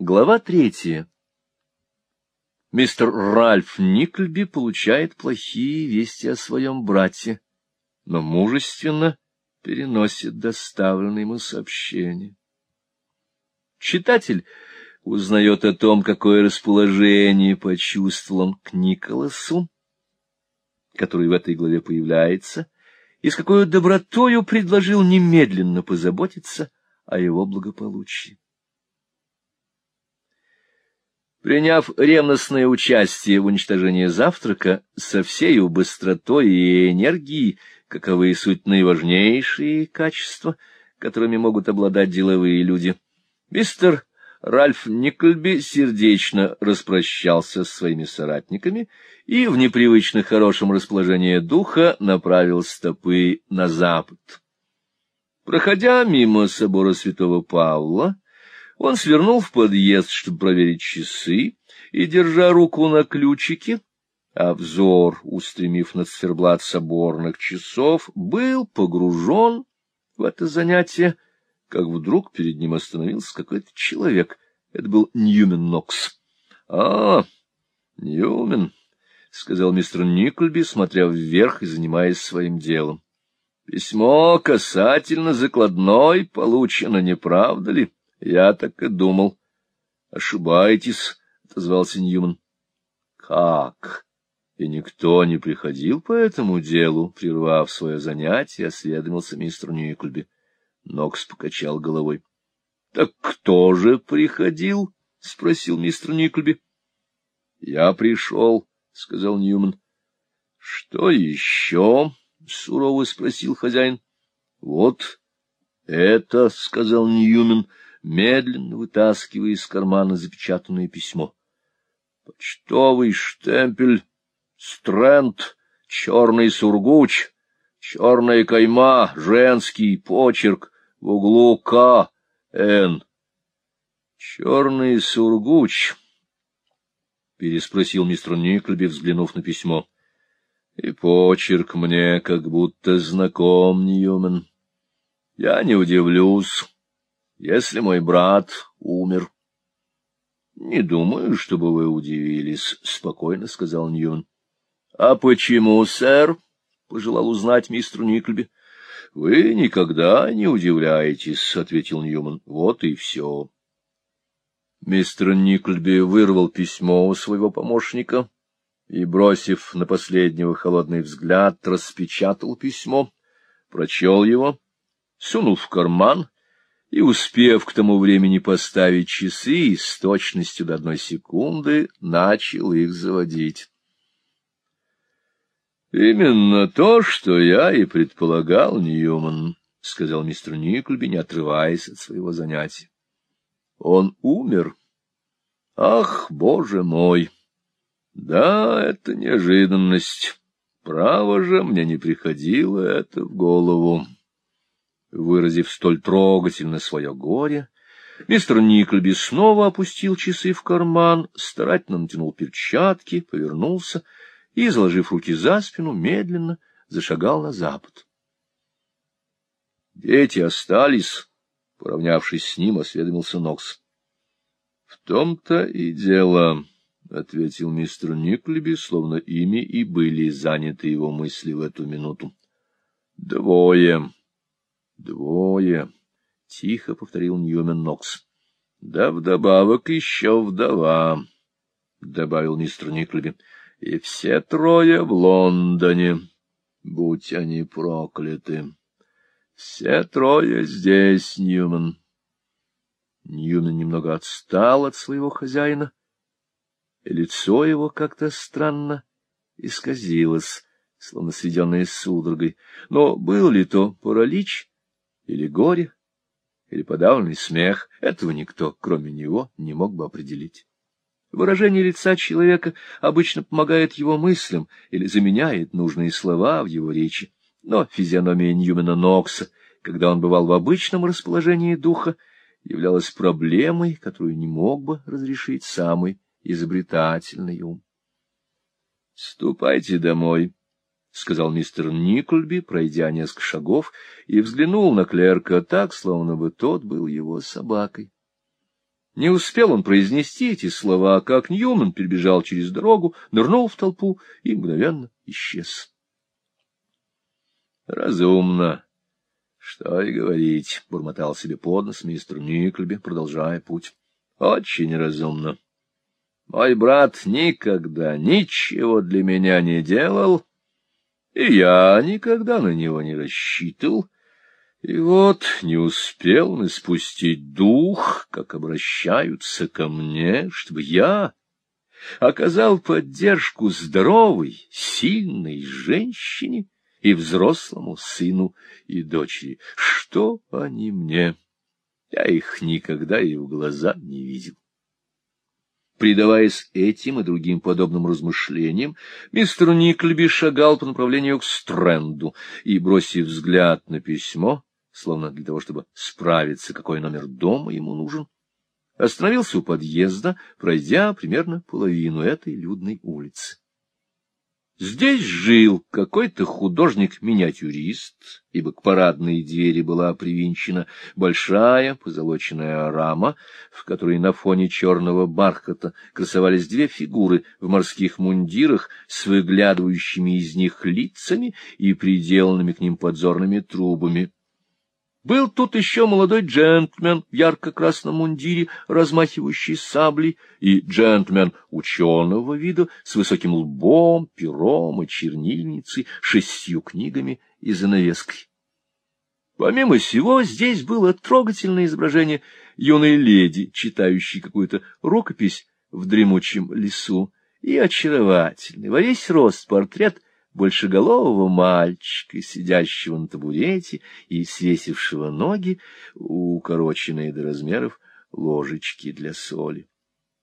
Глава третья. Мистер Ральф Никльби получает плохие вести о своем брате, но мужественно переносит доставленные ему сообщения. Читатель узнает о том, какое расположение почувствовал он к Николасу, который в этой главе появляется, и с какой добротою предложил немедленно позаботиться о его благополучии. Приняв ревностное участие в уничтожении завтрака, со всей быстротой и энергией, каковы суть наиважнейшие качества, которыми могут обладать деловые люди, мистер Ральф Никольби сердечно распрощался с своими соратниками и в непривычно хорошем расположении духа направил стопы на запад. Проходя мимо собора святого Павла, он свернул в подъезд, чтобы проверить часы, и, держа руку на ключике, а взор, устремив на циферблат соборных часов, был погружен в это занятие, как вдруг перед ним остановился какой-то человек. Это был Ньюмен Нокс. — А, Ньюмен, — сказал мистер Никольби, смотря вверх и занимаясь своим делом. — Письмо касательно закладной получено, не правда ли? Я так и думал. — Ошибаетесь, — отозвался Ньюман. — Как? И никто не приходил по этому делу, прервав свое занятие, осведомился мистер Никольби. Нокс покачал головой. — Так кто же приходил? — спросил мистер Никольби. — Я пришел, — сказал Ньюман. — Что еще? — сурово спросил хозяин. — Вот это, — сказал Ньюман, медленно вытаскивая из кармана запечатанное письмо. — Почтовый штемпель, стренд, черный сургуч, черная кайма, женский почерк, в углу К, Н. — Черный сургуч, — переспросил мистер Никлеби, взглянув на письмо. — И почерк мне как будто знаком, Ньюмен. Я не удивлюсь, если мой брат умер. — Не думаю, чтобы вы удивились, — спокойно сказал Ньюмен. — А почему, сэр? — пожелал узнать мистер Никлеби. — Вы никогда не удивляетесь, — ответил Ньюман. — Вот и все. Мистер Никльби вырвал письмо у своего помощника и, бросив на последнего холодный взгляд, распечатал письмо, прочел его, сунул в карман и, успев к тому времени поставить часы, с точностью до одной секунды начал их заводить. Именно то, что я и предполагал, Ньюман, — сказал мистер Никльби, не отрываясь от своего занятия. Он умер. Ах, боже мой! Да, это неожиданность. Право же, мне не приходило это в голову. Выразив столь трогательно свое горе, мистер Никльби снова опустил часы в карман, старательно натянул перчатки, повернулся — и, заложив руки за спину, медленно зашагал на запад. Дети остались, поравнявшись с ним, осведомился Нокс. — В том-то и дело, — ответил мистер Никлеби, словно ими и были заняты его мысли в эту минуту. — Двое. Двое, — тихо повторил Ньюмен Нокс. — Да вдобавок еще вдова, — добавил мистер Никлеби и все трое в Лондоне, будь они прокляты. Все трое здесь, Ньюман. Ньюман немного отстал от своего хозяина, и лицо его как-то странно исказилось, словно сведенное судорогой. Но был ли то паралич или горе, или подавленный смех, этого никто, кроме него, не мог бы определить. Выражение лица человека обычно помогает его мыслям или заменяет нужные слова в его речи. Но физиономия Ньюмена Нокса, когда он бывал в обычном расположении духа, являлась проблемой, которую не мог бы разрешить самый изобретательный ум. — Ступайте домой, — сказал мистер Никольби, пройдя несколько шагов, и взглянул на клерка так, словно бы тот был его собакой. Не успел он произнести эти слова, как Ньюман перебежал через дорогу, нырнул в толпу и мгновенно исчез. Разумно. Что и говорить, — бурмотал себе под нос мистер Никльби, продолжая путь. Очень разумно. Мой брат никогда ничего для меня не делал, и я никогда на него не рассчитывал. И вот не успел он испустить дух, как обращаются ко мне, чтобы я оказал поддержку здоровой, сильной женщине и взрослому сыну и дочери. Что они мне? Я их никогда и в глаза не видел. Предаваясь этим и другим подобным размышлениям, мистер Никльби шагал по направлению к Стрэнду и, бросив взгляд на письмо, словно для того, чтобы справиться, какой номер дома ему нужен, остановился у подъезда, пройдя примерно половину этой людной улицы. Здесь жил какой-то художник-миниатюрист, ибо к парадной двери была привинчена большая позолоченная рама, в которой на фоне черного бархата красовались две фигуры в морских мундирах с выглядывающими из них лицами и приделанными к ним подзорными трубами. Был тут еще молодой джентльмен в ярко-красном мундире, размахивающий саблей, и джентльмен ученого вида с высоким лбом, пером и чернильницей, шестью книгами и занавеской. Помимо всего, здесь было трогательное изображение юной леди, читающей какую-то рукопись в дремучем лесу, и очаровательный во весь рост портрет большеголового мальчика, сидящего на табурете и свесившего ноги, укороченные до размеров ложечки для соли.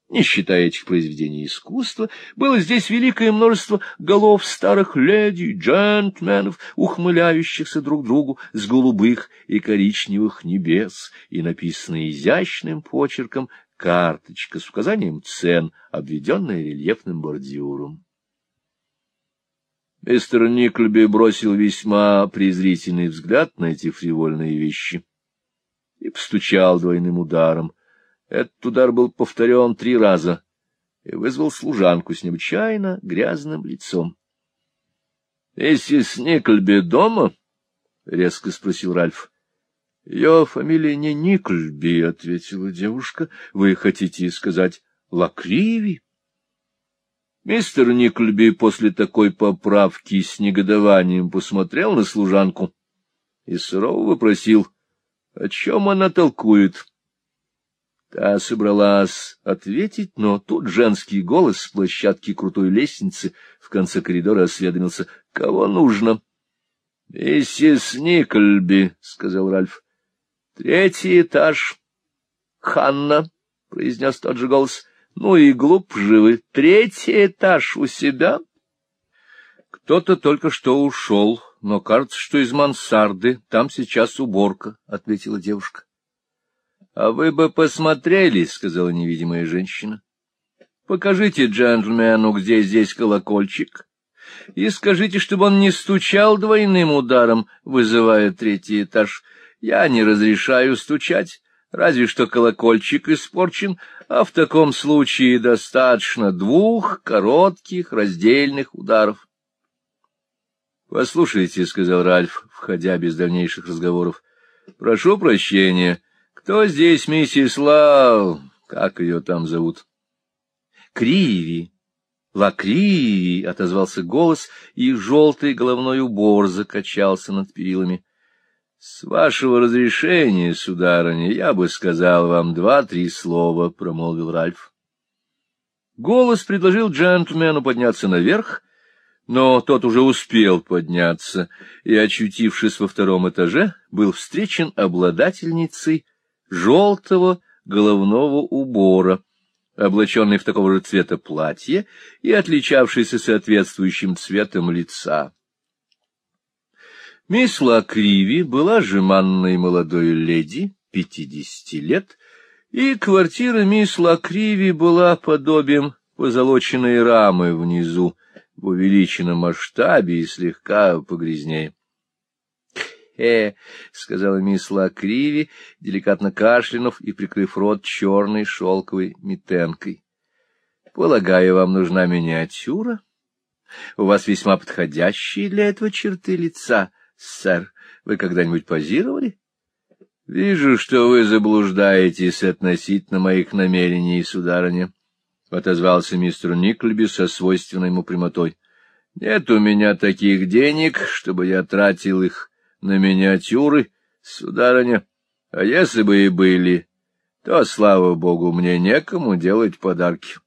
Не считая этих произведений искусства, было здесь великое множество голов старых леди, джентльменов, ухмыляющихся друг другу с голубых и коричневых небес, и написанная изящным почерком карточка с указанием цен, обведенная рельефным бордюром. Мистер Никльби бросил весьма презрительный взгляд на эти фривольные вещи и постучал двойным ударом. Этот удар был повторен три раза и вызвал служанку с необычайно грязным лицом. — Миссис Никльби дома? — резко спросил Ральф. — Ее фамилия не Никльби, — ответила девушка. — Вы хотите сказать Лакриви? Мистер Никльби после такой поправки с негодованием посмотрел на служанку и сурово вопросил, о чем она толкует. Та собралась ответить, но тут женский голос с площадки крутой лестницы в конце коридора осведомился, кого нужно. — Миссис Никльби, — сказал Ральф. — Третий этаж. — Ханна, — произнес тот же голос. Ну и глуп живы. Третий этаж у себя. Кто-то только что ушел, но кажется, что из мансарды. Там сейчас уборка, — ответила девушка. — А вы бы посмотрели, — сказала невидимая женщина. — Покажите джентльмену, где здесь колокольчик, и скажите, чтобы он не стучал двойным ударом, вызывая третий этаж. Я не разрешаю стучать, разве что колокольчик испорчен, а в таком случае достаточно двух коротких раздельных ударов. — Послушайте, — сказал Ральф, входя без дальнейших разговоров, — прошу прощения, кто здесь миссис Лау? Как ее там зовут? — Криви. Лакриви, — отозвался голос, и желтый головной убор закачался над перилами. — С вашего разрешения, сударыня, я бы сказал вам два-три слова, — промолвил Ральф. Голос предложил джентльмену подняться наверх, но тот уже успел подняться и, очутившись во втором этаже, был встречен обладательницей желтого головного убора, облаченной в такого же цвета платье и отличавшейся соответствующим цветом лица. Мисс Лакриви была жеманной молодой леди, пятидесяти лет, и квартира мисс Лакриви была подобием позолоченной рамы внизу, в увеличенном масштабе и слегка погрязнее. — хе-хе-хе, — сказала мисс Лакриви, деликатно кашлянув и прикрыв рот черной шелковой митенкой. — Полагаю, вам нужна миниатюра? У вас весьма подходящие для этого черты лица, сэр. Вы когда-нибудь позировали? — Вижу, что вы заблуждаетесь относительно моих намерений, сударыня, — отозвался мистер Никльби со свойственной ему прямотой. — Нет у меня таких денег, чтобы я тратил их на миниатюры, сударыня. А если бы и были, то, слава богу, мне некому делать подарки.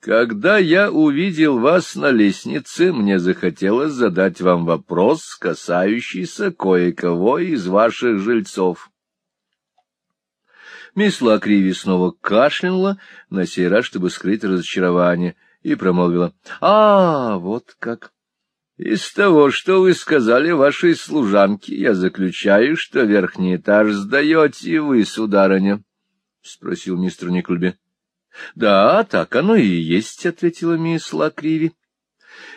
Когда я увидел вас на лестнице, мне захотелось задать вам вопрос, касающийся кое-кого из ваших жильцов. Мисс Лакриви снова кашлянула, на сей раз, чтобы скрыть разочарование, и промолвила. — А, вот как! Из того, что вы сказали вашей служанке, я заключаю, что верхний этаж сдаете вы, сударыня, — спросил мистер Никльби. — Да, так оно и есть, — ответила мисс Лакриви.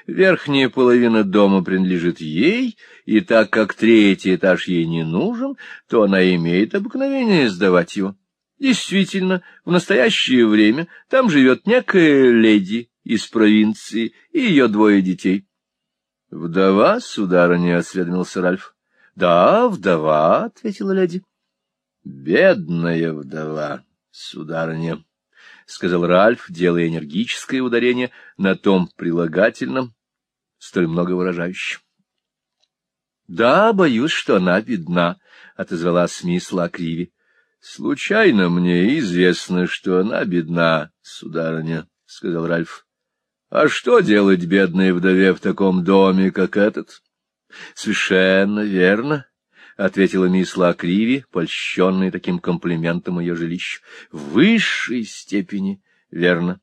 Верхняя половина дома принадлежит ей, и так как третий этаж ей не нужен, то она имеет обыкновение сдавать его. Действительно, в настоящее время там живет некая леди из провинции и ее двое детей. — Вдова, сударыня, — осведомился Ральф. — Да, вдова, — ответила леди. — Бедная вдова, сударыня. — сказал Ральф, делая энергическое ударение на том прилагательном, столь много выражающем. — Да, боюсь, что она бедна, — отозвалась мисс Лакриви. — Случайно мне известно, что она бедна, сударыня, — сказал Ральф. — А что делать бедной вдове в таком доме, как этот? — Совершенно верно, — ответила мисс Лакриви, польщенная таким комплиментом ее жилищу. — В высшей степени верно.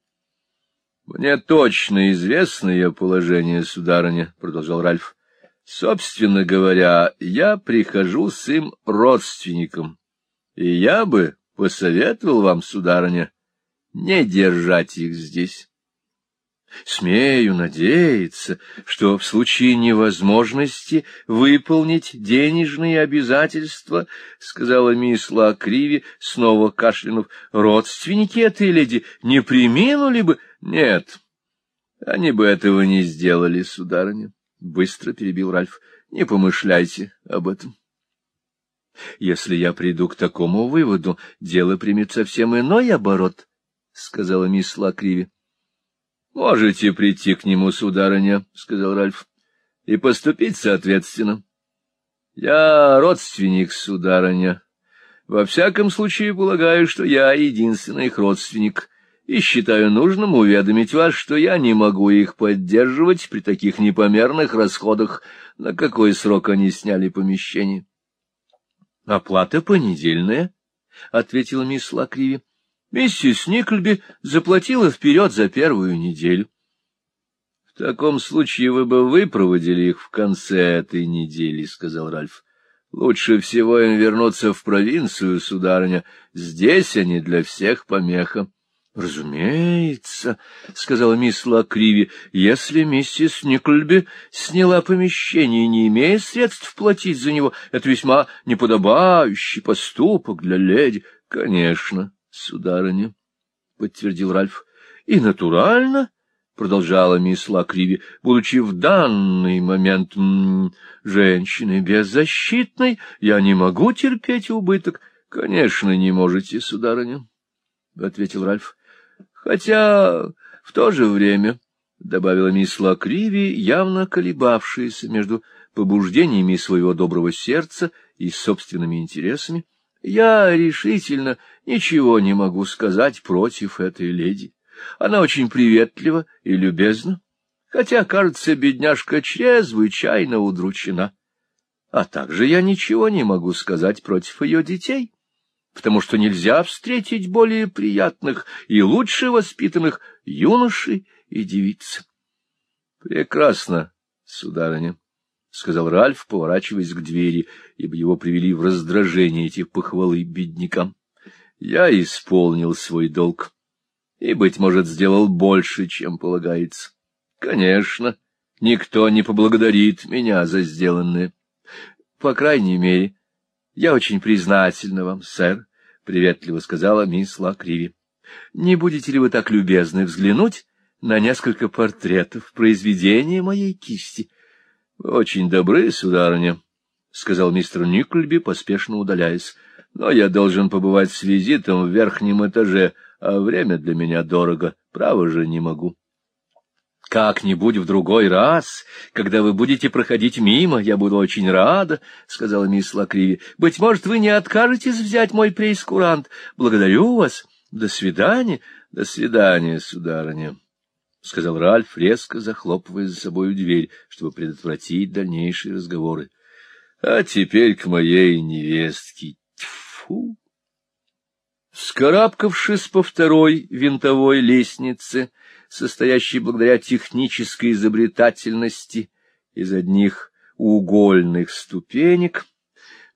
— Мне точно известно ее положение, сударыня, — продолжал Ральф. — Собственно говоря, я прихожу с им родственником, и я бы посоветовал вам, сударыня, не держать их здесь. Смею надеяться, что в случае невозможности выполнить денежные обязательства, — сказала мисс Лакриви, снова кашлянув, — родственники этой леди не приминули бы... — Нет, они бы этого не сделали, сударыня, — быстро перебил Ральф. — Не помышляйте об этом. Если я приду к такому выводу, дело примет совсем иной оборот, — сказала мисс Лакриви. — Можете прийти к нему, сударыня, — сказал Ральф, — и поступить соответственно. — Я родственник, сударыня. Во всяком случае, полагаю, что я единственный их родственник, и считаю нужным уведомить вас, что я не могу их поддерживать при таких непомерных расходах, на какой срок они сняли помещение. — Оплата понедельная, — ответила мисс Лакриви. Миссис Никльби заплатила вперед за первую неделю. — В таком случае вы бы выпроводили их в конце этой недели, — сказал Ральф. — Лучше всего им вернуться в провинцию, сударыня. Здесь они для всех помеха. — Разумеется, — сказала мисс Лакриви, — если миссис Никльби сняла помещение, не имея средств платить за него, это весьма неподобающий поступок для леди. — Конечно, сударыня, — подтвердил Ральф. — И натурально, — продолжала мисс Лакриви, — будучи в данный момент м -м, женщиной беззащитной, я не могу терпеть убыток. — Конечно, не можете, сударыня, — ответил Ральф. — Хотя в то же время, — добавила мисс Лакриви, явно колебавшаяся между побуждениями своего доброго сердца и собственными интересами, — я решительно ничего не могу сказать против этой леди. Она очень приветлива и любезна, хотя, кажется, бедняжка чрезвычайно удручена. А также я ничего не могу сказать против ее детей, потому что нельзя встретить более приятных и лучше воспитанных юношей и девиц. — Прекрасно, сударыня. — сказал Ральф, поворачиваясь к двери, ибо его привели в раздражение эти похвалы беднякам. — Я исполнил свой долг и, быть может, сделал больше, чем полагается. Конечно, никто не поблагодарит меня за сделанное. по крайней мере, я очень признательна вам, сэр, — приветливо сказала мисс Лакриви. — Не будете ли вы так любезны взглянуть на несколько портретов произведения моей кисти? — Очень добры, сударыня, — сказал мистер Никльби, поспешно удаляясь. — Но я должен побывать с визитом в верхнем этаже, а время для меня дорого. Право же не могу. — Как-нибудь в другой раз, когда вы будете проходить мимо, я буду очень рада, — сказала мисс Лакриви. — Быть может, вы не откажетесь взять мой прейскурант. Благодарю вас. До свидания. До свидания, сударыня. — сказал Ральф, резко захлопывая за собою дверь, чтобы предотвратить дальнейшие разговоры. — А теперь к моей невестке. Тьфу! Скарабкавшись по второй винтовой лестнице, состоящей благодаря технической изобретательности из одних угольных ступенек,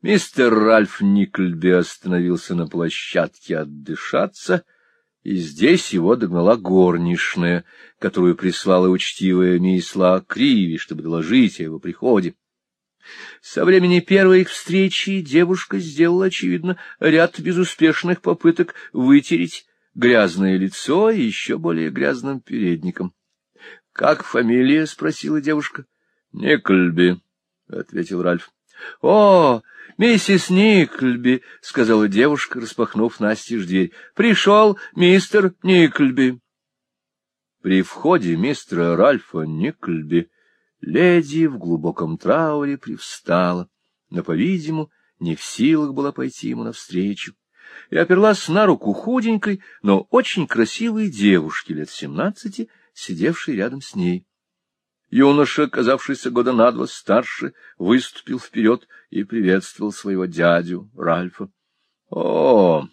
мистер Ральф Никльби остановился на площадке отдышаться — и здесь его догнала горничная, которую прислала учтивая мисла Криви, чтобы доложить о его приходе. Со времени первой их встречи девушка сделала, очевидно, ряд безуспешных попыток вытереть грязное лицо и еще более грязным передником. — Как фамилия? — спросила девушка. — Никольби, — ответил Ральф. — О, миссис Никльби, — сказала девушка, распахнув настежь дверь. — Пришел мистер Никльби. При входе мистера Ральфа Никльби леди в глубоком трауре привстала, но, по-видимому, не в силах была пойти ему навстречу, и оперлась на руку худенькой, но очень красивой девушки лет семнадцати, сидевшей рядом с ней. Юноша, казавшийся года на два старше, выступил вперед и приветствовал своего дядю Ральфа. — О!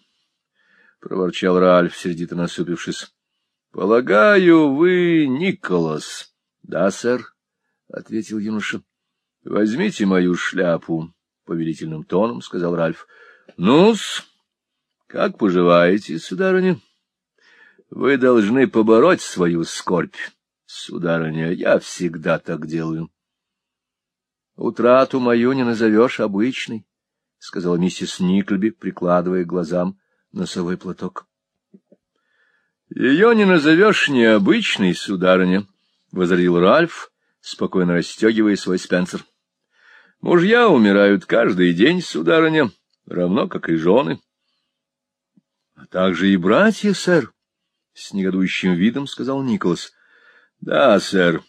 — проворчал Ральф, сердито насупившись. — Полагаю, вы Николас. — Да, сэр, — ответил юноша. — Возьмите мою шляпу, — повелительным тоном сказал Ральф. — Ну-с, как поживаете, сударыня? Вы должны побороть свою скорбь. Сударыня, я всегда так делаю. — Утрату мою не назовешь обычной, — сказала миссис Никльби, прикладывая глазам носовой платок. — Ее не назовешь необычной, сударыня, — возразил Ральф, спокойно расстегивая свой спенсер. — Мужья умирают каждый день, сударыня, равно как и жены. — А также и братья, сэр, — с негодующим видом сказал Николас. —— Да, сэр.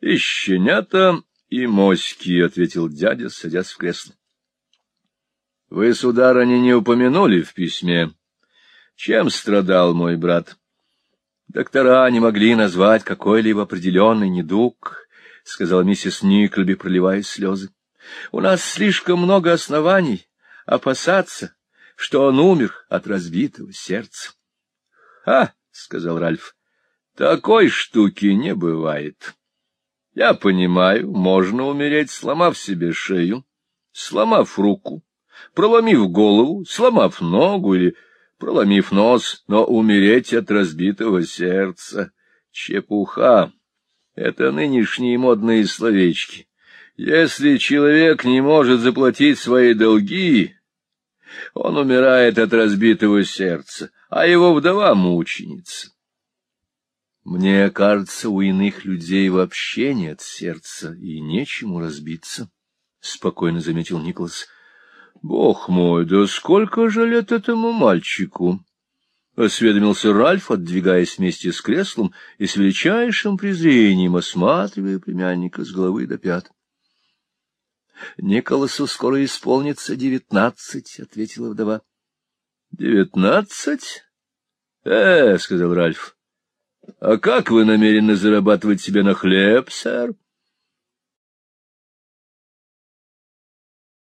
И щенята, и моськи, — ответил дядя, садясь в кресло. — Вы, сударыня, не упомянули в письме. Чем страдал мой брат? Доктора не могли назвать какой-либо определенный недуг, — сказала миссис Никльби, проливая слезы. — У нас слишком много оснований опасаться, что он умер от разбитого сердца. — Ха! — сказал Ральф. — такой штуки не бывает. Я понимаю, можно умереть, сломав себе шею, сломав руку, проломив голову, сломав ногу или проломив нос, но умереть от разбитого сердца — чепуха. Это нынешние модные словечки. Если человек не может заплатить свои долги, он умирает от разбитого сердца, а его вдова мученица. Мне кажется, у иных людей вообще нет сердца, и нечему разбиться, — спокойно заметил Николас. — Бог мой, да сколько же лет этому мальчику? — осведомился Ральф, отдвигаясь вместе с креслом и с величайшим презрением осматривая племянника с головы до пят. — Николасу скоро исполнится девятнадцать, — ответила вдова. — Девятнадцать? Э, — сказал Ральф. — А как вы намерены зарабатывать себе на хлеб, сэр? —